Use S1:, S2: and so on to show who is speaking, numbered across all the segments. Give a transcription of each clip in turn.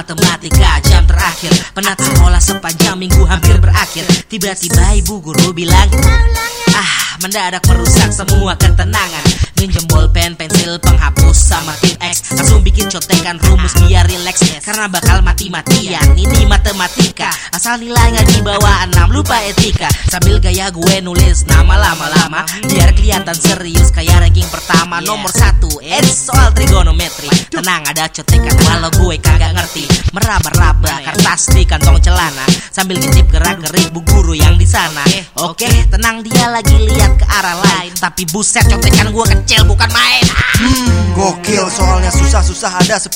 S1: matematika jam terakhir. Penat sekolah sepanjang minggu hampir berakhir. Tiba-tiba ibu guru bilang Ah mendadak merusak semua ketenangan. Minjem bolpen pensil sama tim X Langsung bikin contekan rumus biar relax. Karena bakal mati-matian Ini matematika. Asal nilai nggak di bawah 6 lupa etika. Sambil gaya gue nulis nama lama-lama Biar kelihatan serius. Kayak ranking pertama Nomor satu. It's soal trigonometri. Tenang ada contekan. Walau gue kagak ngerti Meraba-raba kertas di kantong celana. Sambil ngintip gerak-gerik bu guru yang di sana. Oke. Tenang dia lagi lihat ke arah lain. Tapi buset contekan gue kecil bukan main.
S2: Hmm, gokil soalnya susah-susah ada 10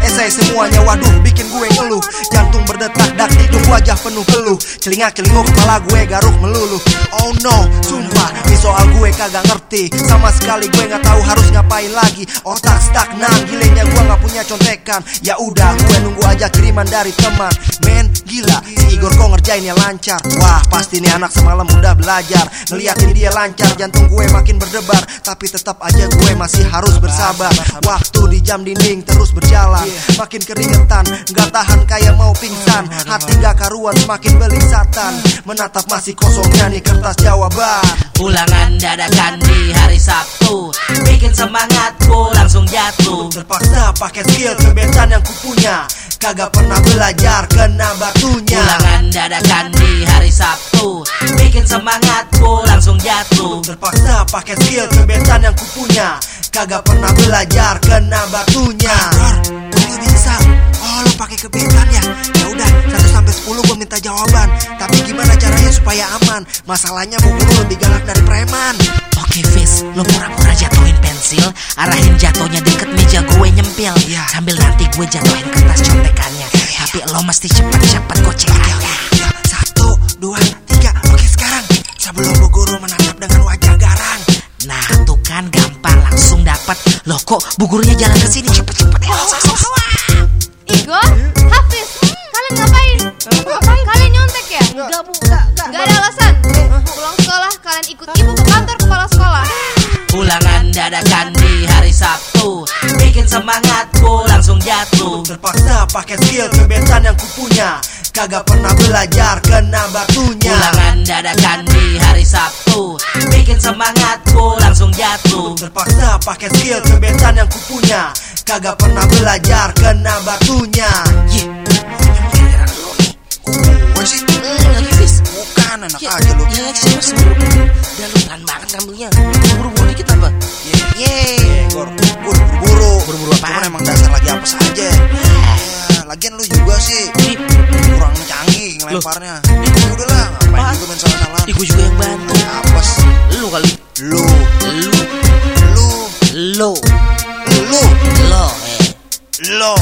S2: Esai semuanya waduh bikin gue ngeluh. Jantung berdetak dak hidung wajah penuh peluh Celingak celinguk kepala gue garuk meluluh. Oh no, sumpah ini soal gue kagak ngerti. Sama sekali gue nggak tahu harus ngapain lagi. Otak stagnan, gilenya gue nggak punya contekan. Ya udah gue nunggu aja kiriman dari teman. Men, gila. Si Igor kok ngerjainnya lancar. Wah pasti nih anak semalam udah belajar. Ngeliatin dia lancar jantung gue makin berdebar. Tapi tetap aja gue masih harus bersabar. Waktu di jam dinding terus berjalan. Makin keringetan Gak tahan kayak mau pingsan. Hati gak karuan semakin belisatan Menatap masih kosongnya nih kertas jawaban.
S1: Ulangan dadakan di hari Sabtu. Bikin semangatku langsung jatuh.
S2: Terpaksa pakai skill kebetan yang kupunya Kagak pernah belajar kena batunya.
S1: Ulangan dadakan di hari Sabtu. Bikin semangatku langsung jatuh.
S2: Terpaksa pakai skill kebetan yang kupunya. Kagak pernah belajar kena batunya. Gue bisa. Oh lo pakai kebetan ya? Ya udah 1 sampai 10 gue minta jawaban. Tapi gimana caranya supaya aman? Masalahnya bu guru lebih galak dari preman.
S1: Oke Fis, lo pura-pura jatuhin pensil Arahin jatuhnya deket
S2: Iya.
S1: Sambil nanti gue jatuhin kertas contekannya Tapi lo mesti cepet-cepet gocekannya
S2: Ya satu dua tiga Oke sekarang Sebelum bu guru menatap dengan wajah garang
S1: Nah tuh kan gampang langsung dapat Loh kok bu gurunya jalan ke sini cepet-cepet ya
S3: Igor, Hafiz, kalian ngapain? Kalian nyontek ya? Enggak bu, enggak, enggak. Gak ada alasan. Pulang sekolah, kalian ikut ibu ke kantor kepala sekolah.
S1: Ulangan dadakan di hari Sabtu semangatku langsung jatuh.
S2: Terpaksa pakai skill kebetan yang kupunya. Kagak pernah belajar kena batunya.
S1: Ulangan dadakan di hari Sabtu. Bikin semangatku langsung jatuh.
S2: Terpaksa pakai skill kebetan yang kupunya. Kagak pernah belajar kena batunya.
S1: Hmm, lagi Fis
S2: bukan anak
S1: Ya,
S2: aja lu
S1: Ya, sih, Mas, buru. Udah lu pelan banget ngambilnya Buru-buru dikit apa?
S2: Yeay Gor, gue buru-buru
S1: Buru-buru?
S2: Cuman emang dasar lagi apa saja Ya, lagian lu juga sih. Kurang canggih ngelemparnya. Ya udahlah, ngapain juga main salah-salah?
S1: Ih, gue juga yang bantu.
S2: Apes.
S1: Lu kali.
S2: Lu,
S1: Lu.
S2: Lu,
S1: Lo
S2: lu,
S1: Lo eh.
S2: Lo